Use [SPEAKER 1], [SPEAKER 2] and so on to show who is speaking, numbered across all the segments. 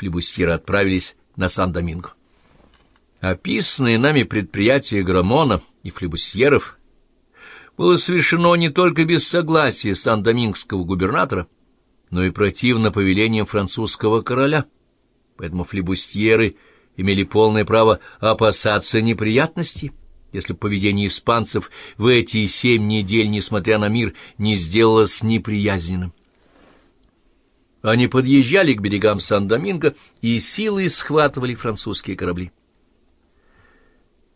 [SPEAKER 1] флебустьеры отправились на Сан-Доминго. Описанное нами предприятие Грамона и флебусьеров было совершено не только без согласия сан-домингского губернатора, но и противно повелениям французского короля, поэтому флебустьеры имели полное право опасаться неприятностей, если поведение испанцев в эти семь недель, несмотря на мир, не сделалось неприязненным. Они подъезжали к берегам Сан-Доминго и силой схватывали французские корабли.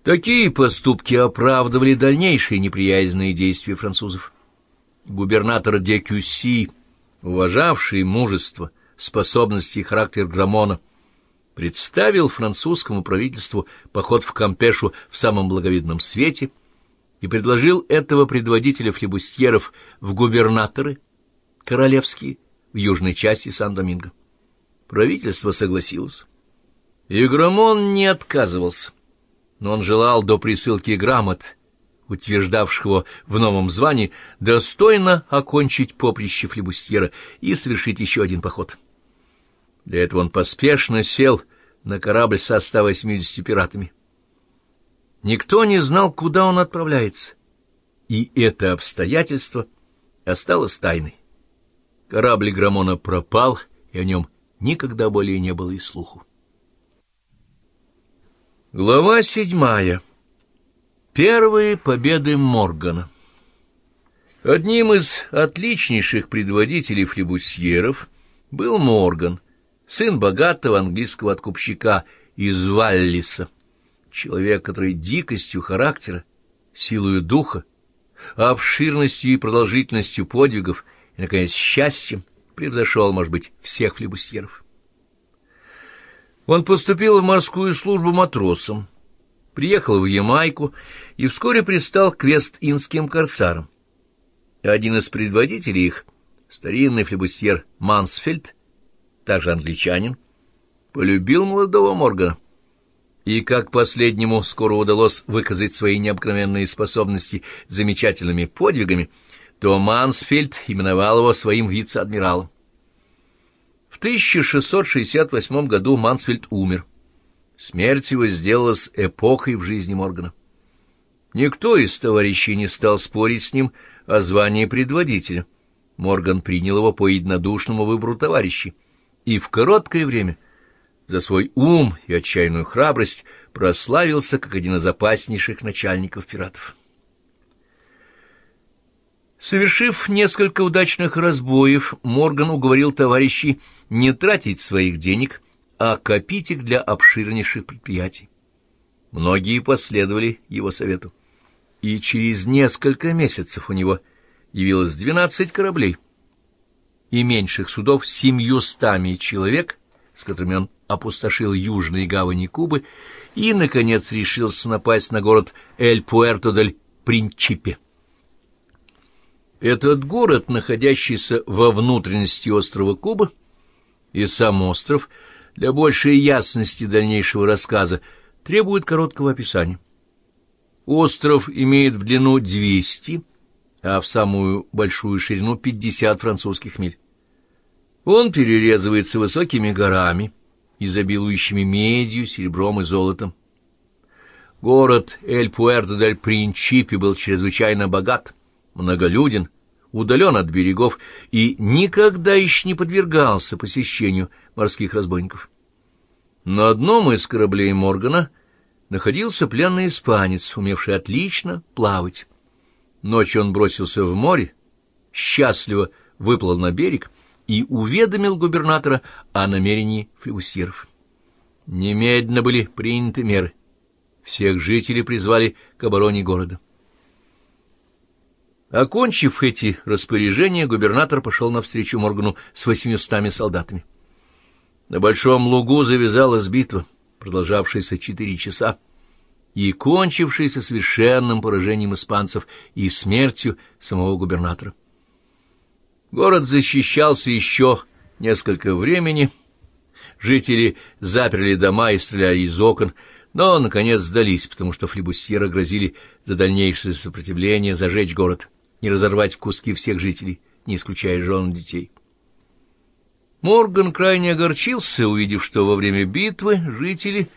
[SPEAKER 1] Такие поступки оправдывали дальнейшие неприязненные действия французов. Губернатор де Кюсси, уважавший мужество, способности и характер Грамона, представил французскому правительству поход в Кампешу в самом благовидном свете и предложил этого предводителя флебустьеров в губернаторы королевские в южной части Сан-Доминго. Правительство согласилось. И Грамон не отказывался, но он желал до присылки грамот, утверждавших его в новом звании, достойно окончить поприще флебустьера и совершить еще один поход. Для этого он поспешно сел на корабль со 180 пиратами. Никто не знал, куда он отправляется, и это обстоятельство осталось тайной. Корабль Грамона пропал, и о нем никогда более не было и слуху. Глава седьмая. Первые победы Моргана. Одним из отличнейших предводителей флебусьеров был Морган, сын богатого английского откупщика из Валлиса, человек, который дикостью характера, силою духа, обширностью и продолжительностью подвигов и, наконец, счастьем превзошел, может быть, всех флебусьеров. Он поступил в морскую службу матросом, приехал в Ямайку и вскоре пристал к вест-индским корсарам. Один из предводителей их, старинный флебустьер Мансфельд, также англичанин, полюбил молодого Моргана. И как последнему скоро удалось выказать свои необыкновенные способности замечательными подвигами, то Мансфельд именовал его своим вице-адмиралом. В 1668 году Мансфельд умер. Смерть его сделалась эпохой в жизни Моргана. Никто из товарищей не стал спорить с ним о звании предводителя. Морган принял его по единодушному выбору товарищей и в короткое время за свой ум и отчаянную храбрость прославился как один из опаснейших начальников пиратов. Совершив несколько удачных разбоев, Морган уговорил товарищей не тратить своих денег, а копить их для обширнейших предприятий. Многие последовали его совету, и через несколько месяцев у него явилось двенадцать кораблей и меньших судов семьюстами человек, с которыми он опустошил южные гавани Кубы, и, наконец, решился напасть на город Эль-Пуэрто-дель-Принчипе. Этот город, находящийся во внутренности острова Куба, и сам остров, для большей ясности дальнейшего рассказа, требует короткого описания. Остров имеет в длину 200, а в самую большую ширину 50 французских миль. Он перерезывается высокими горами, изобилующими медью, серебром и золотом. Город Эль-Пуэрто-дель-Принчипи был чрезвычайно богат, многолюден, удален от берегов и никогда еще не подвергался посещению морских разбойников. На одном из кораблей Моргана находился пленный испанец, умевший отлично плавать. Ночью он бросился в море, счастливо выплыл на берег и уведомил губернатора о намерении флебусьеров. Немедленно были приняты меры. Всех жителей призвали к обороне города. Окончив эти распоряжения, губернатор пошел навстречу Моргану с восьмистами солдатами. На Большом лугу завязалась битва, продолжавшаяся четыре часа, и кончившаяся совершенным поражением испанцев и смертью самого губернатора. Город защищался еще несколько времени, жители заперли дома и стреляли из окон, но, наконец, сдались, потому что флебустьеры грозили за дальнейшее сопротивление зажечь город — не разорвать в куски всех жителей, не исключая жен и детей. Морган крайне огорчился, увидев, что во время битвы жители